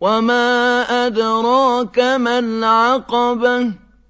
وَمَا أَدْرَاكَ مَا الْعَقَبَةُ